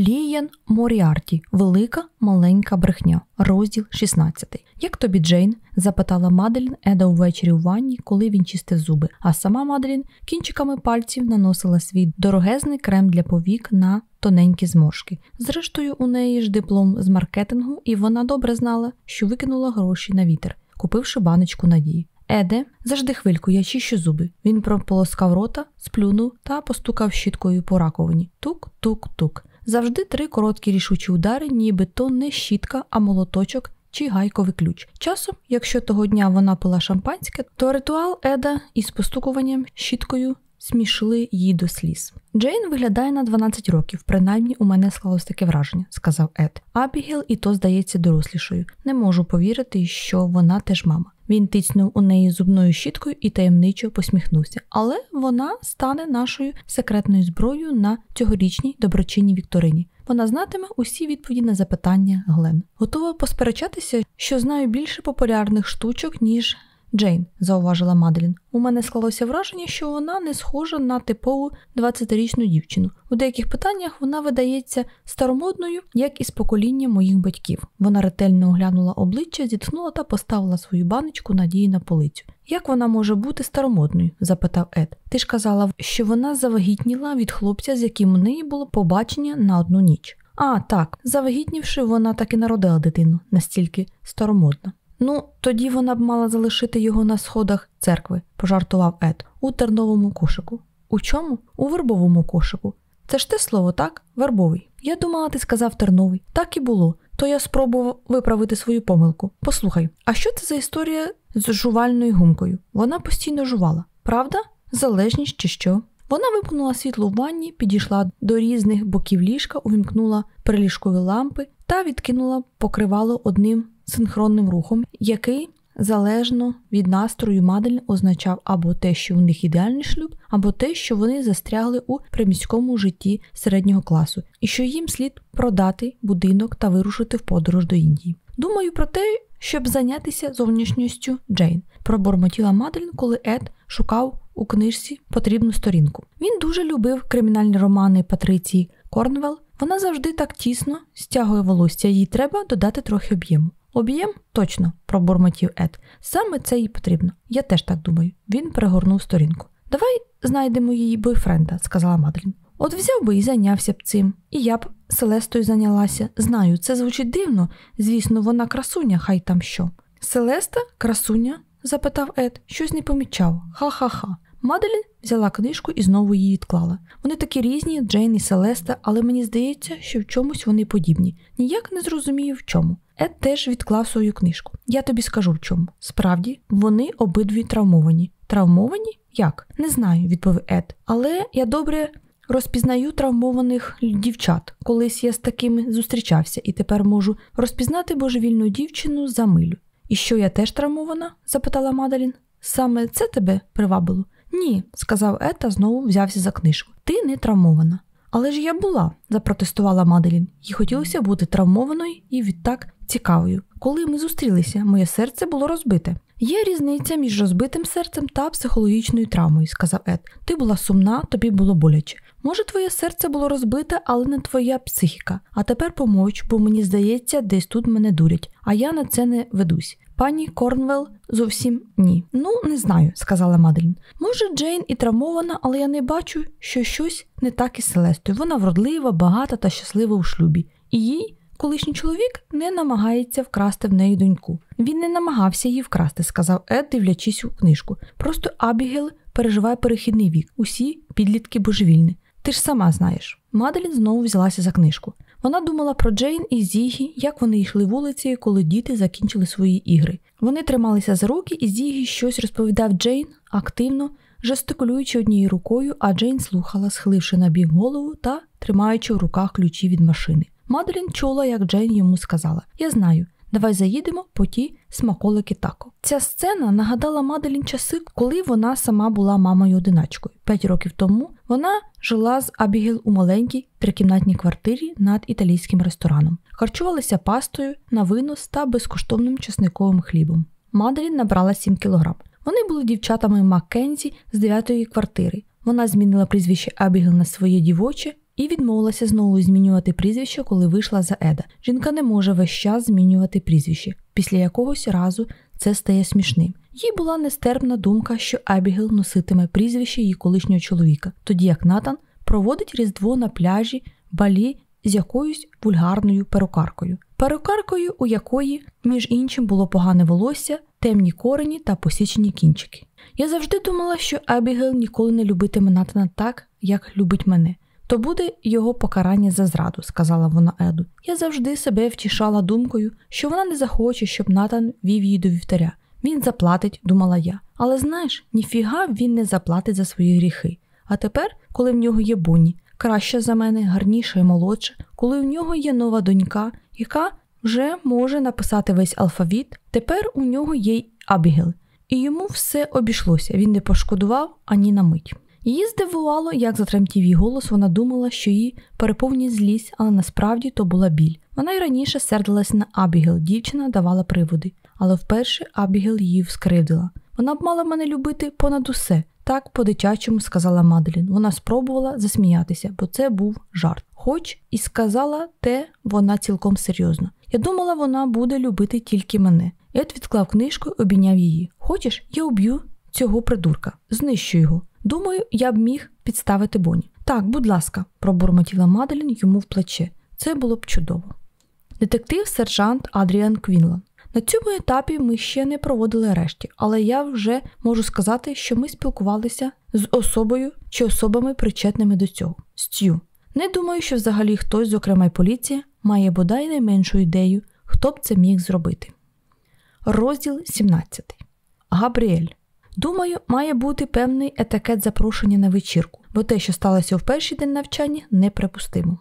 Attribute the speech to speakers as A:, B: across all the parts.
A: Ліян Моріарті, велика маленька брехня, розділ 16. Як тобі Джейн? запитала Маделін Еда увечері у ванні, коли він чистив зуби. А сама Маделін кінчиками пальців наносила свій дорогезний крем для повік на тоненькі зморшки. Зрештою, у неї ж диплом з маркетингу, і вона добре знала, що викинула гроші на вітер, купивши баночку надії. Еде, завжди хвильку, я чищу зуби. Він прополоскав рота, сплюнув та постукав щіткою по раковині. Тук-тук-тук. Завжди три короткі рішучі удари, ніби то не щітка, а молоточок чи гайковий ключ. Часом, якщо того дня вона пила шампанське, то ритуал Еда із постукуванням щіткою смішили її до сліз. Джейн виглядає на 12 років, принаймні у мене склалось таке враження, сказав Ед. Абігел і то здається дорослішою. Не можу повірити, що вона теж мама. Він тицнув у неї зубною щіткою і таємничо посміхнувся. Але вона стане нашою секретною зброєю на цьогорічній доброчинній вікторині. Вона знатиме усі відповіді на запитання Глен. Готова посперечатися, що знаю більше популярних штучок, ніж Джейн, зауважила Маделін. У мене склалося враження, що вона не схожа на типову 20-річну дівчину. У деяких питаннях вона видається старомодною, як із покоління моїх батьків. Вона ретельно оглянула обличчя, зітхнула та поставила свою баночку надії на полицю. Як вона може бути старомодною? запитав Ед. Ти ж казала, що вона завагітніла від хлопця, з яким у неї було побачення на одну ніч. А, так, завагітнівши, вона так і народила дитину, настільки старомодна. Ну, тоді вона б мала залишити його на сходах церкви, пожартував Ед, у терновому кошику. У чому? У вербовому кошику. Це ж те слово, так? Вербовий. Я думала, ти сказав терновий. Так і було. То я спробував виправити свою помилку. Послухай, а що це за історія з жувальною гумкою? Вона постійно жувала. Правда? Залежність чи що? Вона вимкнула світло в ванні, підійшла до різних боків ліжка, увімкнула приліжкові лампи та відкинула покривало одним синхронним рухом, який залежно від настрою Мадель означав або те, що у них ідеальний шлюб, або те, що вони застрягли у приміському житті середнього класу, і що їм слід продати будинок та вирушити в подорож до Індії. Думаю про те, щоб зайнятися зовнішністю Джейн, пробормотіла Маделін, коли Ед шукав у книжці потрібну сторінку. Він дуже любив кримінальні романи Патриції Корнвелл. Вона завжди так тісно стягує волосся, їй треба додати трохи об'єму. Об'єм точно, пробурмотів Ед. Саме це їй потрібно. Я теж так думаю. Він перегорнув сторінку. Давай знайдемо її бойфренда, сказала Мадлін. От взяв би і зайнявся б цим. І я б Селестою зайнялася. Знаю, це звучить дивно. Звісно, вона красуня, хай там що. Селеста, красуня? запитав Ед, щось не помічав. Ха-ха-ха. Маделін взяла книжку і знову її відклала. Вони такі різні, Джейн і Селеста, але мені здається, що в чомусь вони подібні. Ніяк не зрозумію в чому. Ед теж відклав свою книжку. Я тобі скажу в чому. Справді, вони обидві травмовані. Травмовані? Як? Не знаю, відповів Ед. Але я добре розпізнаю травмованих дівчат. Колись я з такими зустрічався і тепер можу розпізнати божевільну дівчину за милю. І що я теж травмована? запитала Мадалін. Саме це тебе привабило? Ні, сказав Ед та знову взявся за книжку. Ти не травмована. Але ж я була, запротестувала Маделін, їй хотілося бути травмованою і відтак цікавою. Коли ми зустрілися, моє серце було розбите. Є різниця між розбитим серцем та психологічною травмою, сказав Ед. Ти була сумна, тобі було боляче. Може, твоє серце було розбите, але не твоя психіка. А тепер помовч, бо мені здається, десь тут мене дурять, а я на це не ведусь. Пані Корнвелл зовсім ні. Ну, не знаю, сказала Маделін. Може, Джейн і травмована, але я не бачу, що щось не так із Селестою. Вона вродлива, багата та щаслива у шлюбі. І їй колишній чоловік не намагається вкрасти в неї доньку. Він не намагався її вкрасти, сказав Ед, дивлячись у книжку. Просто Абігел переживає перехідний вік. Усі підлітки божевільні. Ти ж сама знаєш. Маделін знову взялася за книжку. Вона думала про Джейн і Зігі, як вони йшли вулицею, коли діти закінчили свої ігри. Вони трималися за руки, і Зігі щось розповідав Джейн активно, жестикулюючи однією рукою, а Джейн слухала, схиливши на бік голову та тримаючи в руках ключі від машини. Маделін чула, як Джейн йому сказала: Я знаю, давай заїдемо по ті смаколики тако. Ця сцена нагадала Маделін часи, коли вона сама була мамою одиначкою. П'ять років тому вона жила з Абігел у маленькій трикімнатній квартирі над італійським рестораном, харчувалася пастою на винос та безкоштовним чесниковим хлібом. Маделін набрала 7 кілограм. Вони були дівчатами Маккензі з дев'ятої квартири. Вона змінила прізвище Абігел на своє дівоче і відмовилася знову змінювати прізвище, коли вийшла за Еда. Жінка не може весь час змінювати прізвище. Після якогось разу це стає смішним. Їй була нестерпна думка, що Абігел носитиме прізвище її колишнього чоловіка, тоді як Натан проводить різдво на пляжі балі з якоюсь вульгарною перукаркою. Перукаркою, у якої, між іншим, було погане волосся, темні корені та посічені кінчики. Я завжди думала, що Абігел ніколи не любитиме Натана так, як любить мене. То буде його покарання за зраду, сказала вона Еду. Я завжди себе втішала думкою, що вона не захоче, щоб Натан вів її до вівтаря. Він заплатить, думала я. Але знаєш, ніфіга він не заплатить за свої гріхи. А тепер, коли в нього є Бонні, краща за мене, гарніша і молодша, коли в нього є нова донька, яка вже може написати весь алфавіт, тепер у нього є й Абігел. І йому все обійшлося, він не пошкодував ані на мить. Її здивувало, як затремтів її голос, вона думала, що її переповнює злість, але насправді то була біль. Вона й раніше сердилась на Абігел, дівчина давала приводи, але вперше Абігел її вскривдила. Вона б мала мене любити понад усе. Так по-дитячому сказала Маделін. Вона спробувала засміятися, бо це був жарт. Хоч і сказала те вона цілком серйозно. Я думала, вона буде любити тільки мене. Ед відклав книжку і обійняв її. Хочеш, я уб'ю цього придурка, знищу його. Думаю, я б міг підставити Боні. Так, будь ласка, пробурмотіла Маделін йому в плече. Це було б чудово. Детектив сержант Адріан Квінлан. На цьому етапі ми ще не проводили арешті, але я вже можу сказати, що ми спілкувалися з особою чи особами, причетними до цього. Стю. Не думаю, що взагалі хтось, зокрема й поліція, має бодай найменшу ідею, хто б це міг зробити. Розділ 17. Габріель. Думаю, має бути певний етикет запрошення на вечірку, бо те, що сталося в перший день навчання, неприпустимо.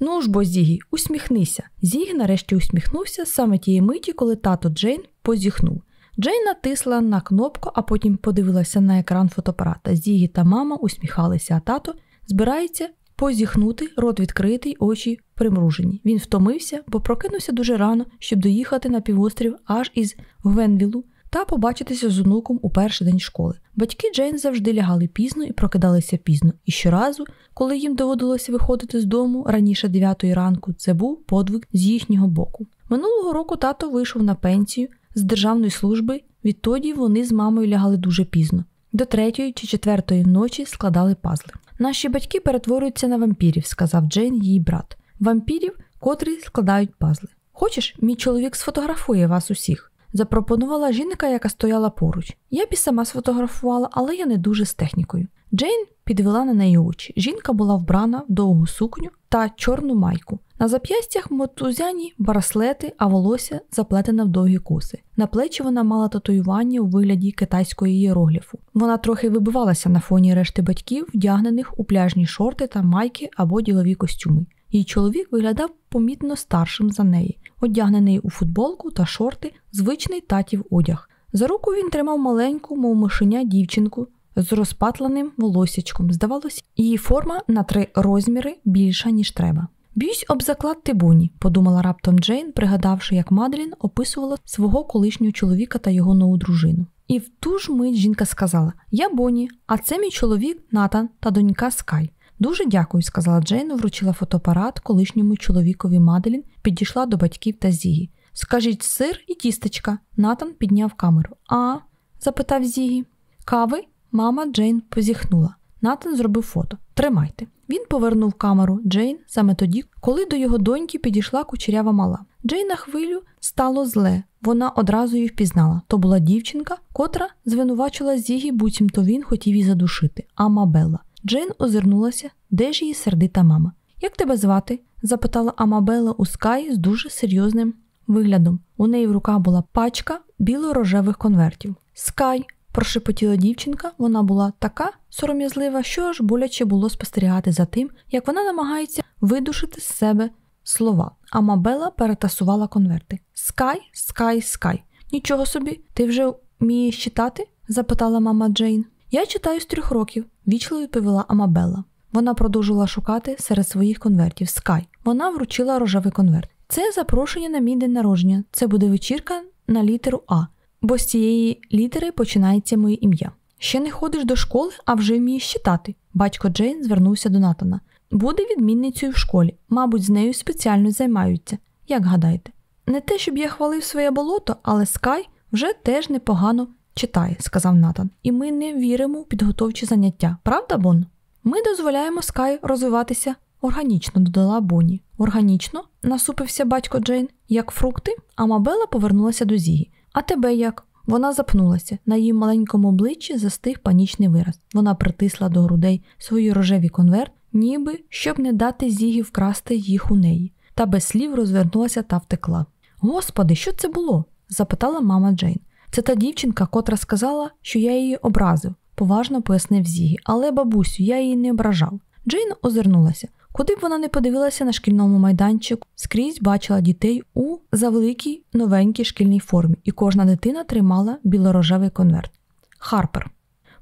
A: Ну ж бо, Зігі, усміхнися. Зігі нарешті усміхнувся саме тієї миті, коли тато Джейн позіхнув. Джейн натисла на кнопку, а потім подивилася на екран фотоапарата. Зігі та мама усміхалися, а тато збирається позіхнути, рот відкритий, очі примружені. Він втомився, бо прокинувся дуже рано, щоб доїхати на півострів аж із Гвенвілу та побачитися з онуком у перший день школи. Батьки Джейн завжди лягали пізно і прокидалися пізно, і щоразу, коли їм доводилося виходити з дому раніше 9 ранку, це був подвиг з їхнього боку. Минулого року тато вийшов на пенсію з державної служби, відтоді вони з мамою лягали дуже пізно. До третьої чи четвертої ночі складали пазли. Наші батьки перетворюються на вампірів, сказав Джейн, її брат. Вампірів, котрі складають пазли. Хочеш, мій чоловік сфотографує вас усіх запропонувала жінка, яка стояла поруч. Я б і сама сфотографувала, але я не дуже з технікою. Джейн підвела на неї очі. Жінка була вбрана в довгу сукню та чорну майку. На зап'ястях мотузяні браслети, а волосся заплетене в довгі коси. На плечі вона мала татуювання у вигляді китайської іерогліфу. Вона трохи вибивалася на фоні решти батьків, вдягнених у пляжні шорти та майки або ділові костюми. Її чоловік виглядав помітно старшим за неї, одягнений у футболку та шорти, звичний татів одяг. За руку він тримав маленьку, мов мишеня дівчинку з розпатленим волосячком. Здавалось, її форма на три розміри більша, ніж треба. Б'юсь об заклад Тибоні, подумала раптом Джейн, пригадавши, як Маделін описувала свого колишнього чоловіка та його нову дружину. І в ту ж мить жінка сказала: Я Боні, а це мій чоловік Натан та донька Скай. Дуже дякую, сказала Джейн, вручила фотоапарат колишньому чоловікові Маделін, підійшла до батьків та Зігі. Скажіть сир і тістечка. Натан підняв камеру. А? запитав Зігі. Кави? Мама Джейн позіхнула. Натан зробив фото. Тримайте. Він повернув камеру Джейн саме тоді, коли до його доньки підійшла кучерява мала. Джейн на хвилю стало зле. Вона одразу її впізнала. То була дівчинка, котра звинувачила Зігі, буцімто він хотів її задушити, Амабелла. Джейн озирнулася, де ж її сердита мама. Як тебе звати? запитала Амабела у Скай з дуже серйозним виглядом. У неї в руках була пачка біло-рожевих конвертів. Скай, прошепотіла дівчинка, вона була така сором'язлива, що аж боляче було спостерігати за тим, як вона намагається видушити з себе слова. Амабела перетасувала конверти. Скай, скай, скай. Нічого собі, ти вже вмієш читати? запитала мама Джейн. Я читаю з трьох років, вічливо відповіла Амабелла. Вона продовжувала шукати серед своїх конвертів Скай. Вона вручила рожевий конверт. Це запрошення на мій день народження. Це буде вечірка на літеру А, бо з цієї літери починається моє ім'я. Ще не ходиш до школи, а вже вмієш читати. Батько Джейн звернувся до Натана. буде відмінницею в школі. Мабуть, з нею спеціально займаються. Як гадаєте? Не те, щоб я хвалив своє болото, але Скай вже теж непогано читає, сказав Натан. І ми не віримо у підготовчі заняття. Правда, Бон? Ми дозволяємо Скай розвиватися органічно, додала Бонні. Органічно, насупився батько Джейн, як фрукти, а Мабела повернулася до Зігі. А тебе як? Вона запнулася. На її маленькому обличчі застиг панічний вираз. Вона притисла до грудей свої рожеві конверт, ніби щоб не дати Зігі вкрасти їх у неї, та без слів розвернулася та втекла. Господи, що це було? запитала мама Джейн. Це та дівчинка, котра сказала, що я її образив, поважно пояснив Зігі, але бабусю, я її не ображав. Джейн озирнулася. Куди б вона не подивилася на шкільному майданчику, скрізь бачила дітей у завеликій новенькій шкільній формі, і кожна дитина тримала білорожевий конверт. Харпер.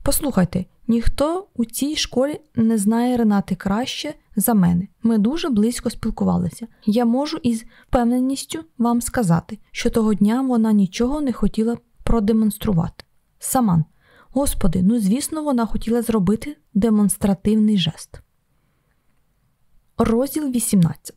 A: Послухайте, ніхто у цій школі не знає Ренати краще за мене. Ми дуже близько спілкувалися. Я можу із впевненістю вам сказати, що того дня вона нічого не хотіла продемонструвати. Саман. Господи, ну звісно, вона хотіла зробити демонстративний жест. Розділ 18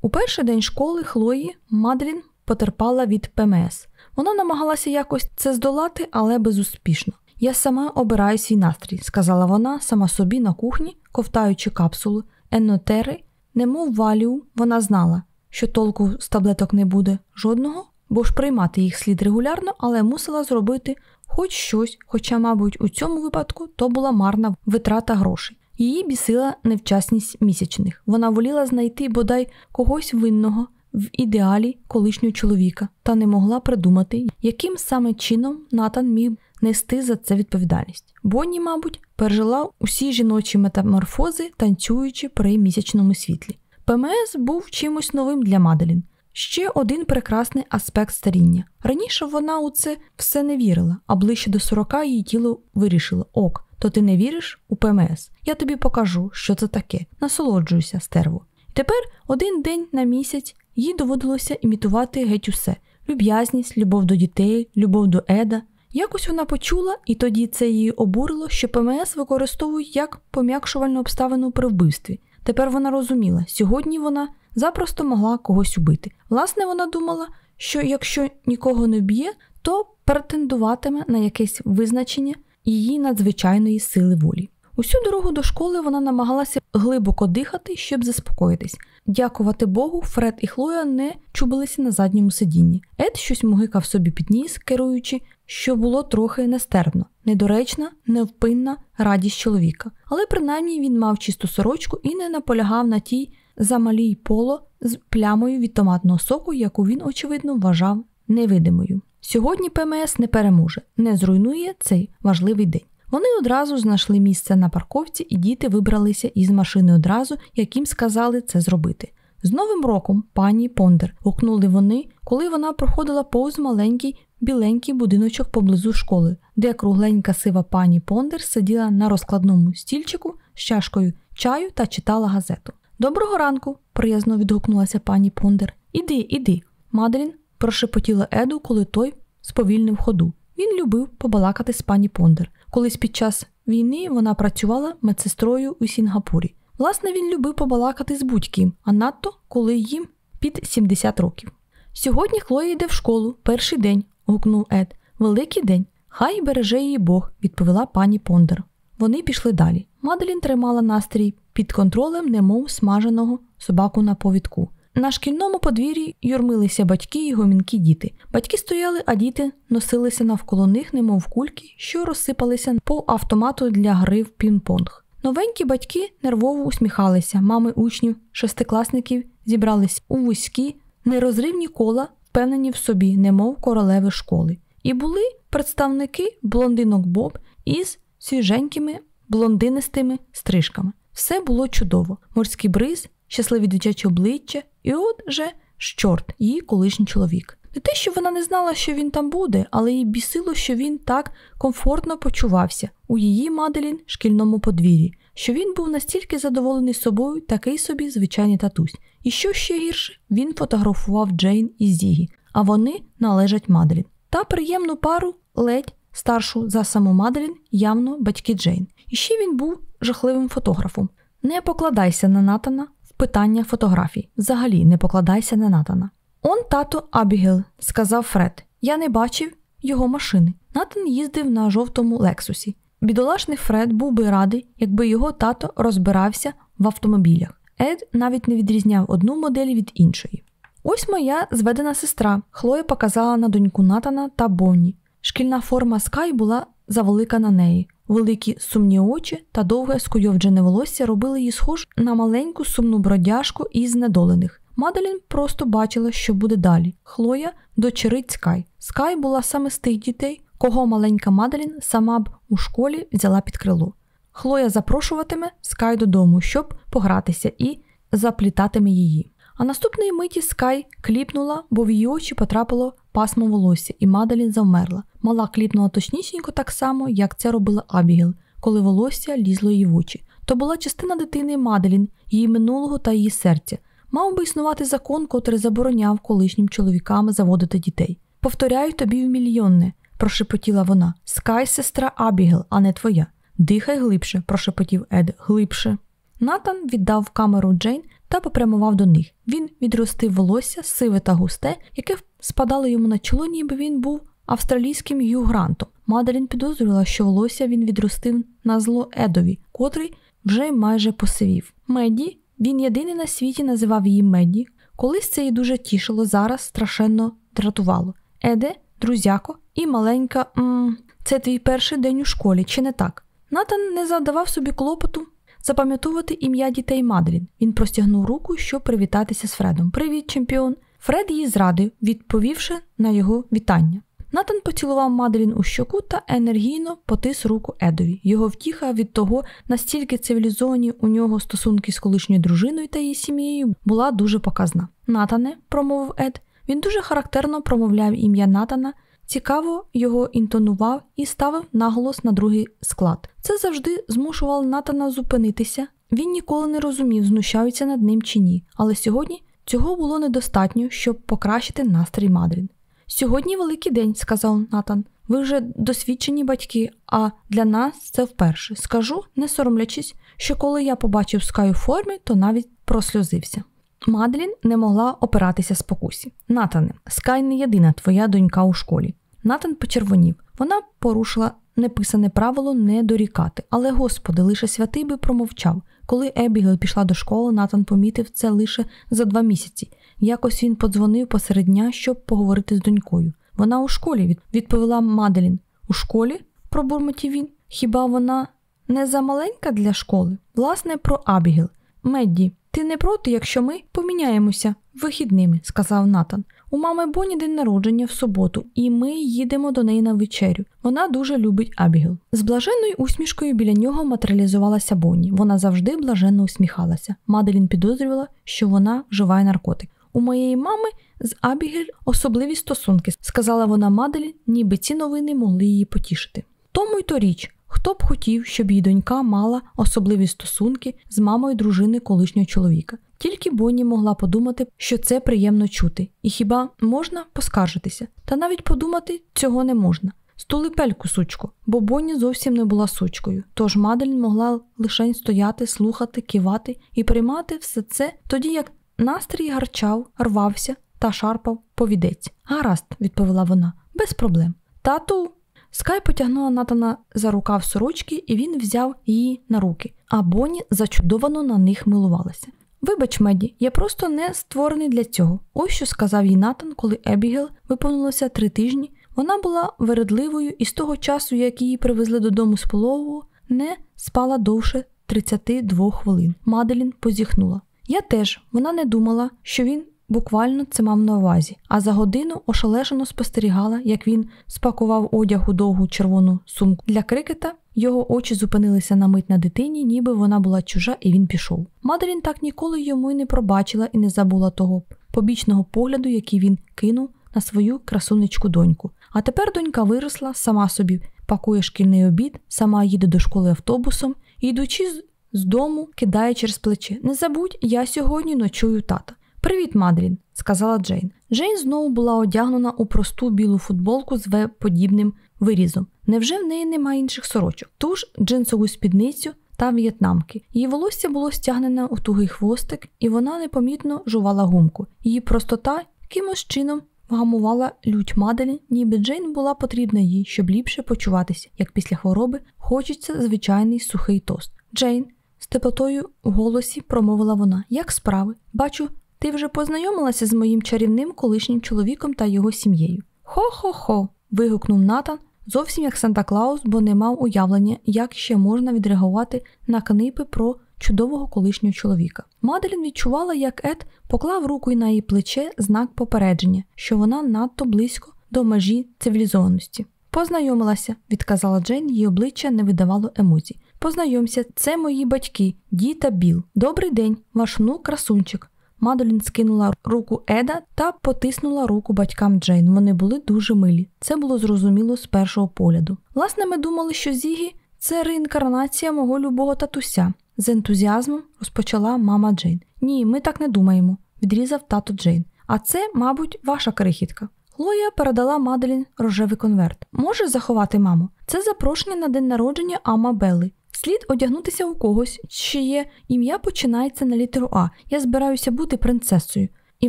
A: У перший день школи Хлої Мадрін потерпала від ПМС. Вона намагалася якось це здолати, але безуспішно. Я сама обираю свій настрій, сказала вона сама собі на кухні, ковтаючи капсулу, енотери, немов валію, вона знала, що толку з таблеток не буде жодного, бо ж приймати їх слід регулярно, але мусила зробити хоч щось, хоча, мабуть, у цьому випадку то була марна витрата грошей. Її бісила невчасність місячних. Вона воліла знайти бодай когось винного в ідеалі колишнього чоловіка та не могла придумати, яким саме чином Натан міг нести за це відповідальність. Бонні, мабуть, пережила усі жіночі метаморфози, танцюючи при місячному світлі. ПМС був чимось новим для Маделін. Ще один прекрасний аспект старіння. Раніше вона у це все не вірила, а ближче до 40 її тіло вирішило ок, то ти не віриш у ПМС. Я тобі покажу, що це таке. Насолоджуйся, стерво. Тепер один день на місяць їй доводилося імітувати геть усе: люб'язність, любов до дітей, любов до еда. Якось вона почула, і тоді це її обурило, що ПМС використовують як пом'якшувальну обставину при вбивстві. Тепер вона розуміла, сьогодні вона запросто могла когось убити. Власне, вона думала, що якщо нікого не вб'є, то претендуватиме на якесь визначення її надзвичайної сили волі. Усю дорогу до школи вона намагалася глибоко дихати, щоб заспокоїтись. Дякувати Богу, Фред і Хлоя не чубилися на задньому сидінні. Ед щось мугикав собі під ніс, керуючи, що було трохи нестерпно, недоречна, невпинна радість чоловіка. Але принаймні він мав чисту сорочку і не наполягав на тій замалій поло з плямою від томатного соку, яку він, очевидно, вважав невидимою. Сьогодні ПМС не переможе, не зруйнує цей важливий день. Вони одразу знайшли місце на парковці, і діти вибралися із машини одразу, як їм сказали це зробити. З Новим роком, пані Пондер, гукнули вони, коли вона проходила повз маленький біленький будиночок поблизу школи, де кругленька сива пані Пондер сиділа на розкладному стільчику з чашкою чаю та читала газету. Доброго ранку, приязно відгукнулася пані Пондер. Іди, іди. Маделін прошепотіла Еду, коли той сповільнив ходу. Він любив побалакати з пані Пондер. Колись під час війни вона працювала медсестрою у Сінгапурі. Власне, він любив побалакати з будь-ким, а надто коли їм під 70 років. Сьогодні Хлоя йде в школу, перший день, гукнув Ед. Великий день. Хай береже її Бог, відповіла пані Пондер. Вони пішли далі. Маделін тримала настрій під контролем, немов смаженого собаку на повідку. На шкільному подвір'ї юрмилися батьки і гомінкі діти. Батьки стояли, а діти носилися навколо них, немов кульки, що розсипалися по автомату для гри в пінг-понг. Новенькі батьки нервово усміхалися, мами учнів, шестикласників зібрались у вузькі, нерозривні кола, впевнені в собі, немов королеви школи. І були представники блондинок Боб із свіженькими блондинистими стрижками. Все було чудово: морський бриз, щасливі дитячі обличчя, і от же щорт, її колишній чоловік. Не те, що вона не знала, що він там буде, але їй бісило, що він так комфортно почувався у її Маделін шкільному подвір'ї, що він був настільки задоволений собою, такий собі звичайний татусь. І що ще гірше, він фотографував Джейн і Зігі, а вони належать Маделін. Та приємну пару ледь старшу за саму Маделін, явно батьки Джейн. І ще він був жахливим фотографом. Не покладайся на Натана в питання фотографій. Взагалі не покладайся на Натана. Он тато Абігел, сказав Фред. Я не бачив його машини. Натан їздив на жовтому лексусі. Бідолашний Фред був би радий, якби його тато розбирався в автомобілях. Ед навіть не відрізняв одну модель від іншої. Ось моя зведена сестра. Хлоя показала на доньку Натана та Бонні. Шкільна форма Скай була завелика на неї. Великі сумні очі та довге скуйовджене волосся робили її схож на маленьку сумну бродяжку із знедолених. Маделін просто бачила, що буде далі. Хлоя дочерить Скай. Скай була саме з тих дітей, кого маленька Маделін сама б у школі взяла під крило. Хлоя запрошуватиме Скай додому, щоб погратися, і заплітатиме її. А наступної миті Скай кліпнула, бо в її очі потрапило пасмо волосся, і Маделін завмерла. Мала кліпнула точнісінько так само, як це робила Абігел, коли волосся лізло їй в очі. То була частина дитини Маделін, її минулого та її серця. Мав би існувати закон, котрий забороняв колишнім чоловікам заводити дітей. Повторяю тобі в мільйонне, прошепотіла вона. Скай, сестра Абігел, а не твоя. Дихай глибше, прошепотів Ед, глибше. Натан віддав камеру Джейн та попрямував до них. Він відростив волосся, сиве та густе, яке спадало йому на чоло, ніби він був австралійським Ю Грантом. Маделін підозрювала, що волосся він відростив на зло Едові, котрий вже майже посивів. Меді, він єдиний на світі називав її Меді. Колись це її дуже тішило, зараз страшенно дратувало. Еде, друзяко і маленька. М це твій перший день у школі, чи не так? Натан не завдавав собі клопоту запам'ятовувати ім'я дітей Маделін. Він простягнув руку, щоб привітатися з Фредом. Привіт, чемпіон! Фред її зрадив, відповівши на його вітання. Натан поцілував Маделін у щоку та енергійно потис руку Едові. Його втіха від того, настільки цивілізовані у нього стосунки з колишньою дружиною та її сім'єю, була дуже показна. Натане, промовив Ед, він дуже характерно промовляв ім'я Натана, цікаво його інтонував і ставив наголос на другий склад. Це завжди змушувало Натана зупинитися. Він ніколи не розумів, знущаються над ним чи ні, але сьогодні цього було недостатньо, щоб покращити настрій Мадрін. Сьогодні великий день, сказав Натан. Ви вже досвідчені батьки, а для нас це вперше. Скажу, не соромлячись, що коли я побачив Скай у формі, то навіть просльозився. Мадлін не могла опиратися спокусі. Натане, Скай не єдина твоя донька у школі. Натан почервонів. Вона порушила неписане правило не дорікати, але, господи, лише святий би промовчав. Коли Ебігел пішла до школи, Натан помітив це лише за два місяці. Якось він подзвонив посеред дня, щоб поговорити з донькою. Вона у школі, відповіла Маделін. У школі? пробурмотів він. Хіба вона не замаленька для школи? Власне, про Абігел. Медді, ти не проти, якщо ми поміняємося вихідними, сказав Натан. У мами Боні день народження в суботу, і ми їдемо до неї на вечерю. Вона дуже любить Абігел. З блаженною усмішкою біля нього матеріалізувалася Бонні. Вона завжди блаженно усміхалася. Маделін підозрювала, що вона вживає наркотик. У моєї мами з Абігель особливі стосунки, сказала вона Маделін, ніби ці новини могли її потішити. Тому й то річ, хто б хотів, щоб її донька мала особливі стосунки з мамою дружини колишнього чоловіка. Тільки Бонні могла подумати, що це приємно чути, і хіба можна поскаржитися? Та навіть подумати цього не можна. Стули пельку, сучко, бо Бонні зовсім не була сучкою, тож Маделін могла лише стояти, слухати, кивати і приймати все це, тоді як настрій гарчав, рвався та шарпав повідець. Гаразд, відповіла вона, без проблем. Тату. Скай потягнула Натана за рукав сорочки, і він взяв її на руки, а Бонні зачудовано на них милувалася. Вибач, Меді, я просто не створений для цього. Ось що сказав їй Натан, коли Ебігел виповнилося три тижні. Вона була вередливою і з того часу, як її привезли додому з пологового, не спала довше 32 хвилин. Маделін позіхнула. Я теж вона не думала, що він буквально це мав на увазі, а за годину ошелешено спостерігала, як він спакував одяг у довгу червону сумку для крикета. Його очі зупинилися на мить на дитині, ніби вона була чужа, і він пішов. Маделін так ніколи йому й не пробачила і не забула того побічного погляду, який він кинув на свою красунечку доньку. А тепер донька виросла, сама собі пакує шкільний обід, сама їде до школи автобусом і, йдучи з дому, кидає через плече. Не забудь, я сьогодні ночую тата. Привіт, Мадрін, сказала Джейн. Джейн знову була одягнена у просту білу футболку з подібним вирізом. Невже в неї немає інших сорочок? Ту ж джинсову спідницю та в'єтнамки. Її волосся було стягнене у тугий хвостик, і вона непомітно жувала гумку. Її простота якимось чином вгамувала лють Маделін, ніби Джейн була потрібна їй, щоб ліпше почуватися, як після хвороби хочеться звичайний сухий тост. Джейн з теплотою в голосі промовила вона: Як справи? Бачу, ти вже познайомилася з моїм чарівним колишнім чоловіком та його сім'єю. Хо-хо-хо. вигукнув Натан, зовсім як Санта Клаус, бо не мав уявлення, як ще можна відреагувати на книпи про чудового колишнього чоловіка. Маделін відчувала, як Ед поклав руку на її плече знак попередження, що вона надто близько до межі цивілізованості. Познайомилася, відказала Джейн, її обличчя не видавало емоцій. Познайомся, це мої батьки, Ді та Біл. Добрий день, ваш внук красунчик. Мадолін скинула руку Еда та потиснула руку батькам Джейн. Вони були дуже милі. Це було зрозуміло з першого погляду. Власне, ми думали, що Зігі це реінкарнація мого любого татуся. З ентузіазмом розпочала мама Джейн. Ні, ми так не думаємо, відрізав тато Джейн. А це, мабуть, ваша крихітка. Хлоя передала Маделін рожевий конверт. Можеш заховати, мамо? Це запрошення на день народження Ама Белли. Слід одягнутися у когось, чиє ім'я починається на літеру А. Я збираюся бути принцесою. І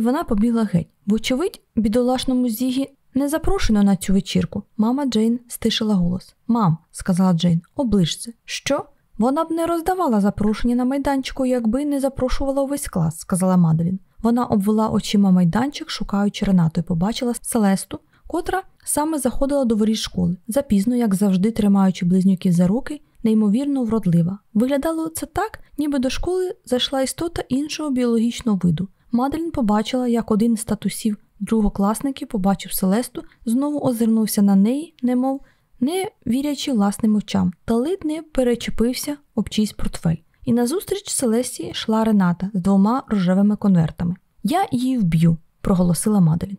A: вона побігла геть. Вочевидь, бідолашному Зігі не запрошено на цю вечірку. Мама Джейн стишила голос. Мам, сказала Джейн, оближся. Що? Вона б не роздавала запрошення на майданчику, якби не запрошувала увесь клас, сказала Маделін. Вона обвела очима майданчик, шукаючи Ренату, і побачила Селесту, котра саме заходила до воріт школи, запізно, як завжди, тримаючи близнюків за руки, неймовірно вродлива. Виглядало це так, ніби до школи зайшла істота іншого біологічного виду. Маделін побачила, як один з татусів другокласників побачив Селесту, знову озирнувся на неї, немов не вірячи власним очам, та ледь не перечепився об чийсь портфель. І назустріч Селесті йшла Рената з двома рожевими конвертами. Я її вб'ю, проголосила Маделін.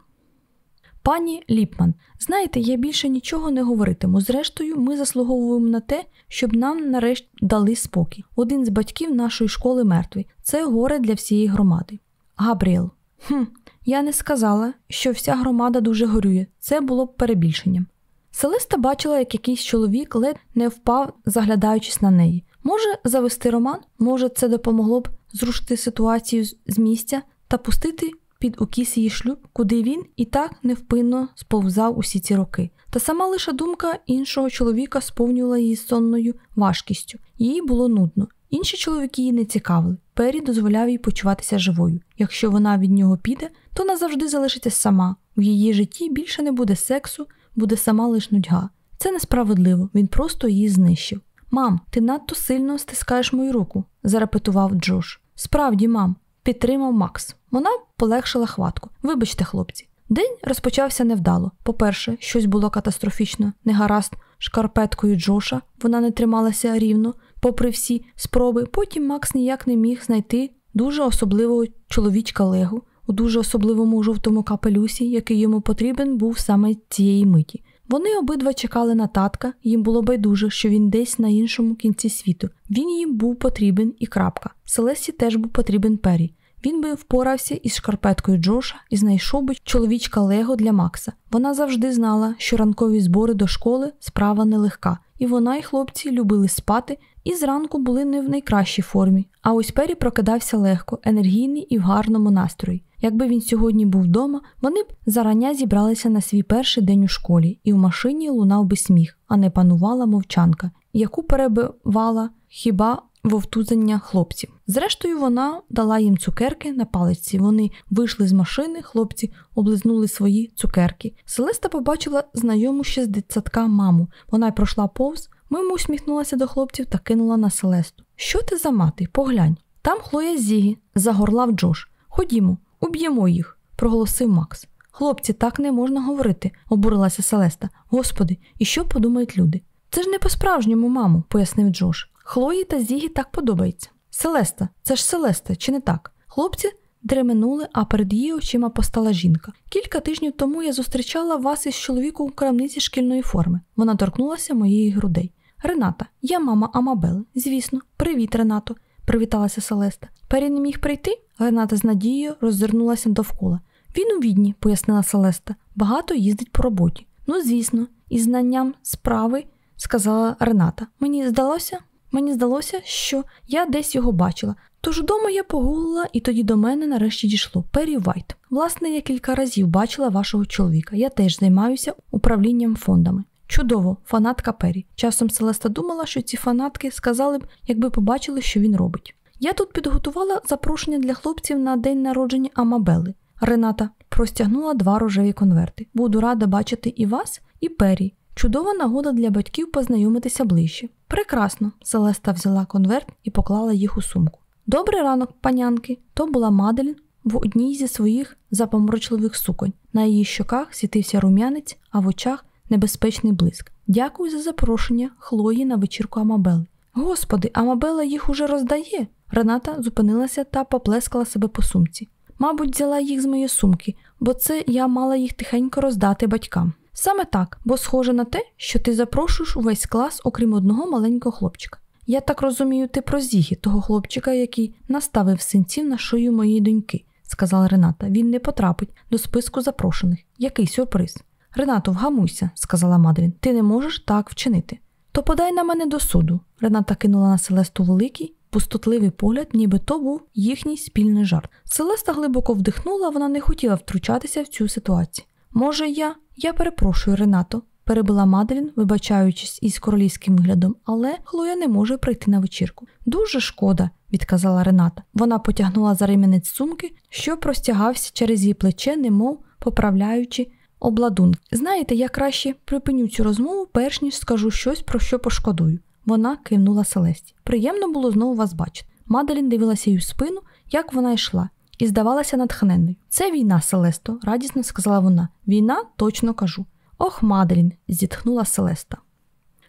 A: Пані Ліпман, знаєте, я більше нічого не говоритиму. Зрештою, ми заслуговуємо на те, щоб нам нарешті дали спокій. Один з батьків нашої школи мертвий. Це горе для всієї громади. Габріел. Хм, я не сказала, що вся громада дуже горює. Це було б перебільшенням. Селеста бачила, як якийсь чоловік ледь не впав, заглядаючись на неї. Може завести роман, може, це допомогло б зрушити ситуацію з місця та пустити під укіс її шлюб, куди він і так невпинно сповзав усі ці роки. Та сама лише думка іншого чоловіка сповнювала її сонною важкістю. Їй було нудно. Інші чоловіки її не цікавили. Пері дозволяв їй почуватися живою. Якщо вона від нього піде, то назавжди залишиться сама. В її житті більше не буде сексу, буде сама лиш нудьга. Це несправедливо, він просто її знищив. Мам, ти надто сильно стискаєш мою руку, зарепетував Джош. Справді, мам, підтримав Макс. Вона полегшила хватку. Вибачте, хлопці. День розпочався невдало. По-перше, щось було катастрофічно, негаразд шкарпеткою Джоша, вона не трималася рівно, попри всі спроби. Потім Макс ніяк не міг знайти дуже особливого чоловічка Легу у дуже особливому жовтому капелюсі, який йому потрібен був саме цієї миті. Вони обидва чекали на татка, їм було байдуже, що він десь на іншому кінці світу. Він їм був потрібен і крапка. Селесі теж був потрібен Пері. Він би впорався із шкарпеткою Джоша і знайшов би чоловічка Лего для Макса. Вона завжди знала, що ранкові збори до школи справа нелегка, і вона і хлопці любили спати і зранку були не в найкращій формі. А ось Пері прокидався легко, енергійний і в гарному настрої. Якби він сьогодні був вдома, вони б зарання зібралися на свій перший день у школі, і в машині лунав би сміх, а не панувала мовчанка, яку перебивала хіба вовтузання хлопців. Зрештою, вона дала їм цукерки на паличці. Вони вийшли з машини, хлопці облизнули свої цукерки. Селеста побачила знайому ще з дитсадка маму. Вона й пройшла повз, мимо усміхнулася до хлопців та кинула на Селесту. Що ти за мати? Поглянь. Там Хлоя Зігі, загорлав Джош. Ходімо, уб'ємо їх, проголосив Макс. Хлопці, так не можна говорити, обурилася Селеста. Господи, і що подумають люди? Це ж не по-справжньому, мамо, пояснив Джош. Хлої та Зігі так подобається. Селеста, це ж Селеста, чи не так? Хлопці дременули, а перед її очима постала жінка. Кілька тижнів тому я зустрічала вас із чоловіком у крамниці шкільної форми. Вона торкнулася моєї грудей. Рената, я мама Амабели. Звісно, привіт, Ренато, привіталася Селеста. Пері не міг прийти? Рената з надією роззирнулася довкола. Він у відні, пояснила Селеста, багато їздить по роботі. Ну, звісно, із знанням справи, сказала Рената. Мені здалося, Мені здалося, що я десь його бачила. Тож вдома я погуглила, і тоді до мене нарешті дійшло Пері Вайт. Власне, я кілька разів бачила вашого чоловіка. Я теж займаюся управлінням фондами. Чудово, фанатка Пері. Часом Селеста думала, що ці фанатки сказали б, якби побачили, що він робить. Я тут підготувала запрошення для хлопців на день народження Амабели. Рената простягнула два рожеві конверти. Буду рада бачити і вас, і Пері. Чудова нагода для батьків познайомитися ближче. Прекрасно, Селеста взяла конверт і поклала їх у сумку. Добрий ранок, панянки. То була Маделін в одній зі своїх запоморочливих суконь. На її щоках світився рум'янець, а в очах небезпечний блиск. Дякую за запрошення Хлої на вечірку Амабели. Господи, Амабела їх уже роздає. Рената зупинилася та поплескала себе по сумці. Мабуть, взяла їх з моєї сумки, бо це я мала їх тихенько роздати батькам. Саме так, бо схоже на те, що ти запрошуєш увесь клас, окрім одного маленького хлопчика. Я так розумію, ти про Зігі, того хлопчика, який наставив синців на шию моєї доньки, сказала Рената. Він не потрапить до списку запрошених. Який сюрприз? Ренато, вгамуйся, сказала Мадрін. Ти не можеш так вчинити. То подай на мене до суду. Рената кинула на Селесту великий, пустотливий погляд, ніби то був їхній спільний жарт. Селеста глибоко вдихнула, вона не хотіла втручатися в цю ситуацію. Може, я? Я перепрошую, Ренато, перебила Маделін, вибачаючись із королівським виглядом, але Хлоя не може прийти на вечірку. Дуже шкода, відказала Рената. Вона потягнула за ремінець сумки, що простягався через її плече, немов поправляючи обладунки. Знаєте, я краще припиню цю розмову, перш ніж скажу щось, про що пошкодую. Вона кивнула Селесті. Приємно було знову вас бачити. Маделін дивилася їй у спину, як вона йшла, і здавалася натхненною. Це війна, Селесто, радісно сказала вона. Війна, точно кажу. Ох, Маделін, зітхнула Селеста.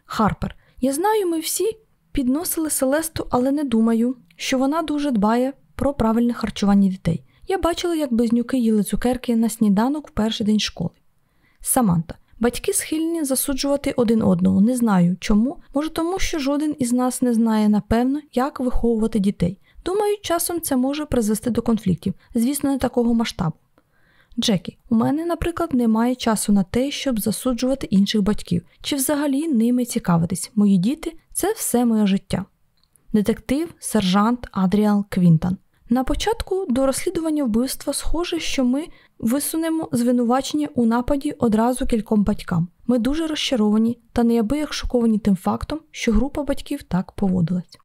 A: Харпер, я знаю, ми всі підносили Селесту, але не думаю, що вона дуже дбає про правильне харчування дітей. Я бачила, як близнюки їли цукерки на сніданок в перший день школи. Саманта, батьки схильні засуджувати один одного. Не знаю чому, може тому, що жоден із нас не знає напевно, як виховувати дітей. Думаю, часом це може призвести до конфліктів, звісно, не такого масштабу. Джекі, у мене, наприклад, немає часу на те, щоб засуджувати інших батьків чи взагалі ними цікавитись. Мої діти це все моє життя. Детектив, сержант Адріал Квінтон. На початку до розслідування вбивства схоже, що ми висунемо звинувачення у нападі одразу кільком батькам. Ми дуже розчаровані та неабияк шоковані тим фактом, що група батьків так поводилась.